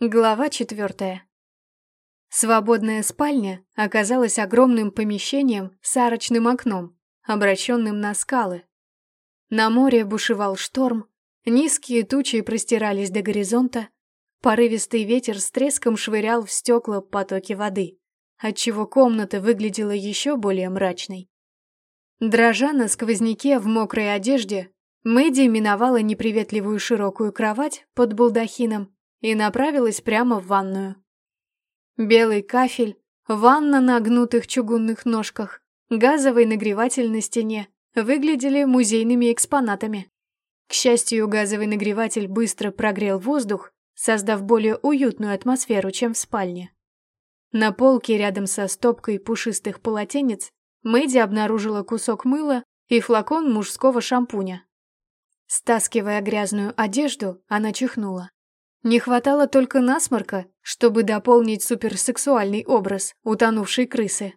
Глава четвертая. Свободная спальня оказалась огромным помещением с арочным окном, обращенным на скалы. На море бушевал шторм, низкие тучи простирались до горизонта, порывистый ветер с треском швырял в стекла потоки воды, отчего комната выглядела еще более мрачной. Дрожа на сквозняке в мокрой одежде, Мэдди миновала неприветливую широкую кровать под балдахином и направилась прямо в ванную. Белый кафель, ванна на гнутых чугунных ножках, газовый нагреватель на стене выглядели музейными экспонатами. К счастью, газовый нагреватель быстро прогрел воздух, создав более уютную атмосферу, чем в спальне. На полке рядом со стопкой пушистых полотенец Мэдди обнаружила кусок мыла и флакон мужского шампуня. Стаскивая грязную одежду, она чихнула. Не хватало только насморка, чтобы дополнить суперсексуальный образ утонувшей крысы.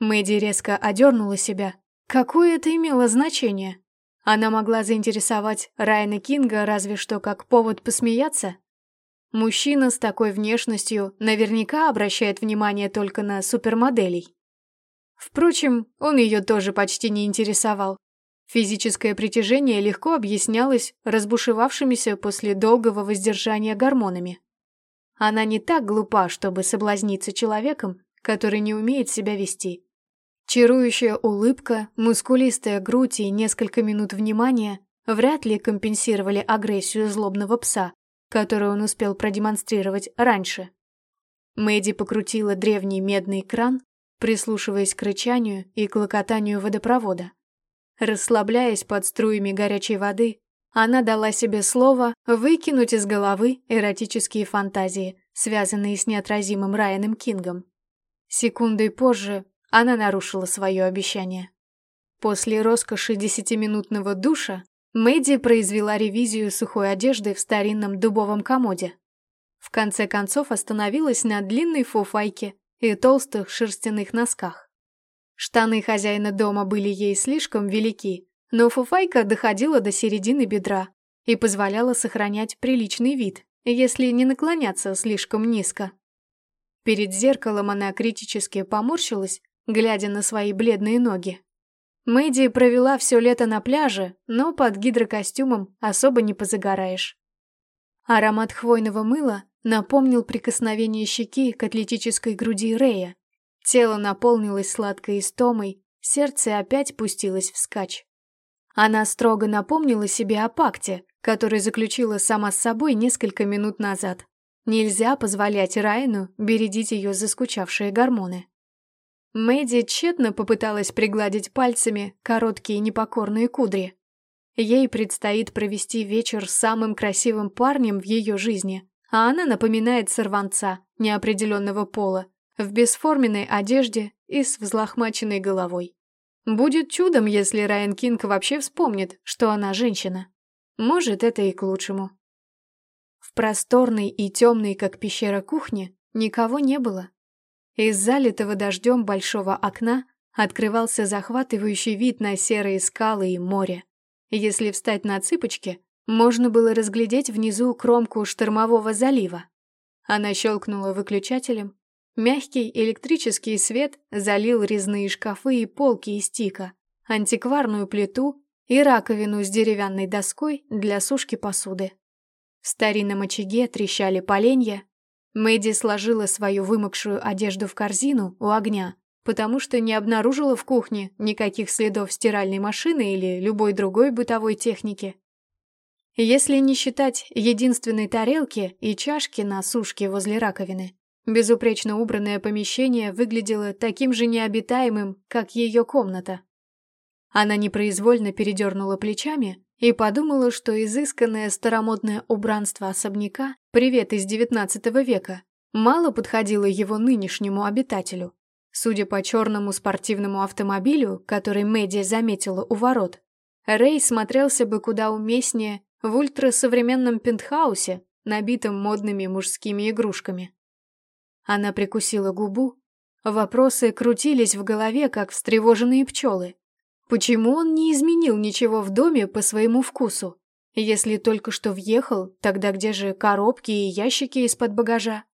Мэдди резко одернула себя. Какое это имело значение? Она могла заинтересовать Райана Кинга разве что как повод посмеяться? Мужчина с такой внешностью наверняка обращает внимание только на супермоделей. Впрочем, он ее тоже почти не интересовал. Физическое притяжение легко объяснялось разбушевавшимися после долгого воздержания гормонами. Она не так глупа, чтобы соблазниться человеком, который не умеет себя вести. Чарующая улыбка, мускулистая грудь и несколько минут внимания вряд ли компенсировали агрессию злобного пса, которую он успел продемонстрировать раньше. Мэдди покрутила древний медный кран, прислушиваясь к рычанию и клокотанию водопровода. Расслабляясь под струями горячей воды, она дала себе слово выкинуть из головы эротические фантазии, связанные с неотразимым Райаном Кингом. Секундой позже она нарушила свое обещание. После роскоши десятиминутного душа Мэдди произвела ревизию сухой одежды в старинном дубовом комоде. В конце концов остановилась на длинной фуфайке и толстых шерстяных носках. Штаны хозяина дома были ей слишком велики, но фуфайка доходила до середины бедра и позволяла сохранять приличный вид, если не наклоняться слишком низко. Перед зеркалом она критически поморщилась, глядя на свои бледные ноги. Мэдди провела все лето на пляже, но под гидрокостюмом особо не позагораешь. Аромат хвойного мыла напомнил прикосновение щеки к атлетической груди Рея, Тело наполнилось сладкой истомой, сердце опять пустилось вскачь. Она строго напомнила себе о пакте, который заключила сама с собой несколько минут назад. Нельзя позволять Райну бередить ее заскучавшие гормоны. Мэдди тщетно попыталась пригладить пальцами короткие непокорные кудри. Ей предстоит провести вечер с самым красивым парнем в ее жизни, а она напоминает сорванца неопределенного пола, в бесформенной одежде и с взлохмаченной головой. Будет чудом, если Райан Кинг вообще вспомнит, что она женщина. Может, это и к лучшему. В просторной и темной, как пещера кухне, никого не было. Из залитого дождем большого окна открывался захватывающий вид на серые скалы и море. Если встать на цыпочки, можно было разглядеть внизу кромку штормового залива. Она щелкнула выключателем, Мягкий электрический свет залил резные шкафы и полки из тика, антикварную плиту и раковину с деревянной доской для сушки посуды. В старинном очаге трещали поленья. Мэдди сложила свою вымокшую одежду в корзину у огня, потому что не обнаружила в кухне никаких следов стиральной машины или любой другой бытовой техники. Если не считать единственной тарелки и чашки на сушке возле раковины, Безупречно убранное помещение выглядело таким же необитаемым, как ее комната. Она непроизвольно передернула плечами и подумала, что изысканное старомодное убранство особняка «Привет из XIX века» мало подходило его нынешнему обитателю. Судя по черному спортивному автомобилю, который Мэдди заметила у ворот, Рэй смотрелся бы куда уместнее в ультрасовременном пентхаусе, набитом модными мужскими игрушками. Она прикусила губу. Вопросы крутились в голове, как встревоженные пчелы. Почему он не изменил ничего в доме по своему вкусу? Если только что въехал, тогда где же коробки и ящики из-под багажа?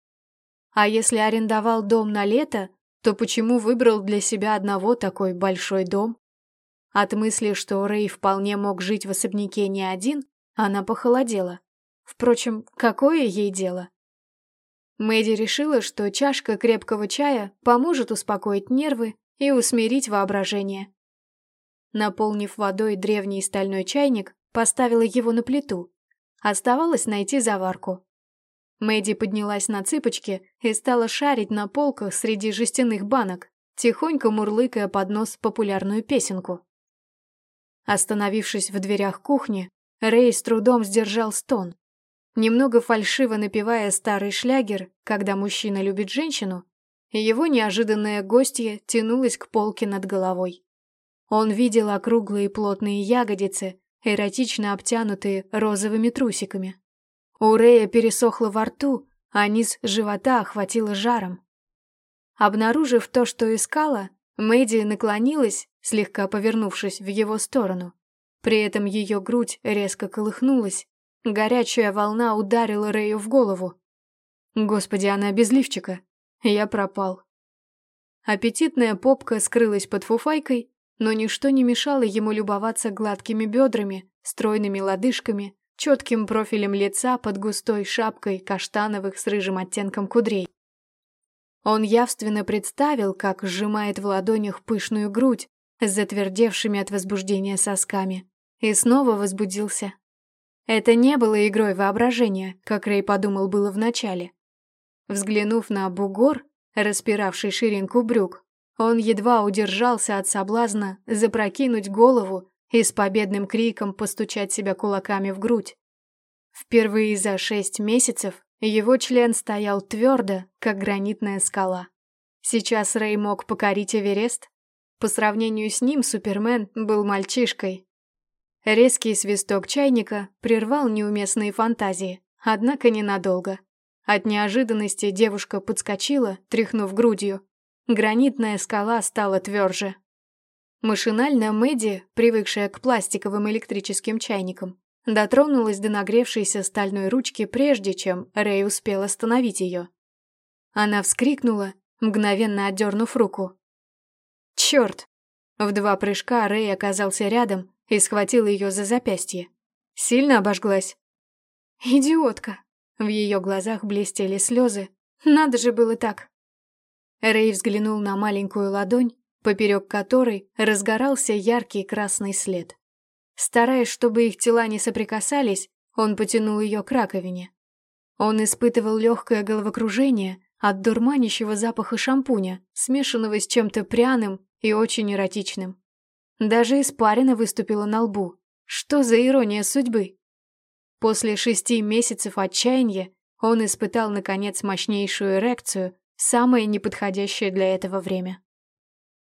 А если арендовал дом на лето, то почему выбрал для себя одного такой большой дом? От мысли, что Рэй вполне мог жить в особняке не один, она похолодела. Впрочем, какое ей дело? Мэдди решила, что чашка крепкого чая поможет успокоить нервы и усмирить воображение. Наполнив водой древний стальной чайник, поставила его на плиту. Оставалось найти заварку. Мэдди поднялась на цыпочки и стала шарить на полках среди жестяных банок, тихонько мурлыкая под нос популярную песенку. Остановившись в дверях кухни, Рэй с трудом сдержал стон. Немного фальшиво напевая старый шлягер «Когда мужчина любит женщину», его неожиданная гостья тянулась к полке над головой. Он видел округлые плотные ягодицы, эротично обтянутые розовыми трусиками. У Рэя пересохло во рту, а низ живота охватило жаром. Обнаружив то, что искала, Мэдди наклонилась, слегка повернувшись в его сторону. При этом ее грудь резко колыхнулась. Горячая волна ударила Рэю в голову. Господи, она без лифчика. Я пропал. Аппетитная попка скрылась под фуфайкой, но ничто не мешало ему любоваться гладкими бедрами, стройными лодыжками, четким профилем лица под густой шапкой каштановых с рыжим оттенком кудрей. Он явственно представил, как сжимает в ладонях пышную грудь с затвердевшими от возбуждения сосками, и снова возбудился. Это не было игрой воображения, как Рэй подумал было вначале. Взглянув на бугор, распиравший ширинку брюк, он едва удержался от соблазна запрокинуть голову и с победным криком постучать себя кулаками в грудь. Впервые за шесть месяцев его член стоял твердо, как гранитная скала. Сейчас Рэй мог покорить Эверест. По сравнению с ним Супермен был мальчишкой. Резкий свисток чайника прервал неуместные фантазии, однако ненадолго. От неожиданности девушка подскочила, тряхнув грудью. Гранитная скала стала тверже. Машинально Мэдди, привыкшая к пластиковым электрическим чайникам, Дотронулась до нагревшейся стальной ручки, прежде чем Рэй успел остановить ее. Она вскрикнула, мгновенно отдернув руку. «Черт!» В два прыжка Рэй оказался рядом и схватил ее за запястье. Сильно обожглась. «Идиотка!» В ее глазах блестели слезы. «Надо же было так!» Рэй взглянул на маленькую ладонь, поперек которой разгорался яркий красный след. Стараясь, чтобы их тела не соприкасались, он потянул ее к раковине. Он испытывал легкое головокружение от дурманящего запаха шампуня, смешанного с чем-то пряным и очень эротичным. Даже испарина выступила на лбу. Что за ирония судьбы? После шести месяцев отчаяния он испытал, наконец, мощнейшую эрекцию, самое неподходящее для этого время.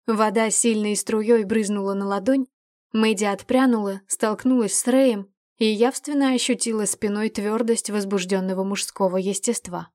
Вода сильной струей брызнула на ладонь, Мэдди отпрянула, столкнулась с Рэем и явственно ощутила спиной твердость возбужденного мужского естества.